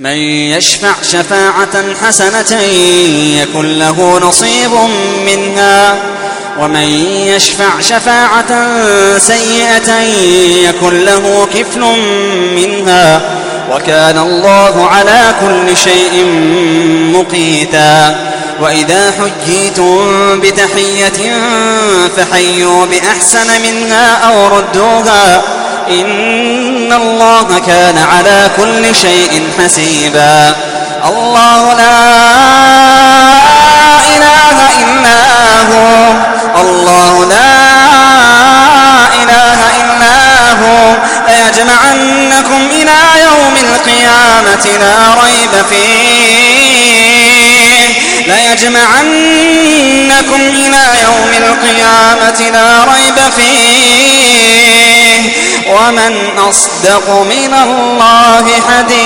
من يشفع شفاعة حسنة يكن له نصيب منها. ومن يشفع شفاعة سيئة يكن له كفل منها. وكان الله على كل شيء مقيتا. وإذا حجيتم بتحية فحيوا بأحسن منها أو ردوها. إن الله كان على كل شيء حسيبا. الله لا إله إلا هو. الله لا إله إلا هو. ليجمعنكم إلى يوم القيامة؟ لا ريب فيه. ليجمعنكم إلى يوم القيامة؟ لا ريب فيه. ومن أصدق من الله حديثا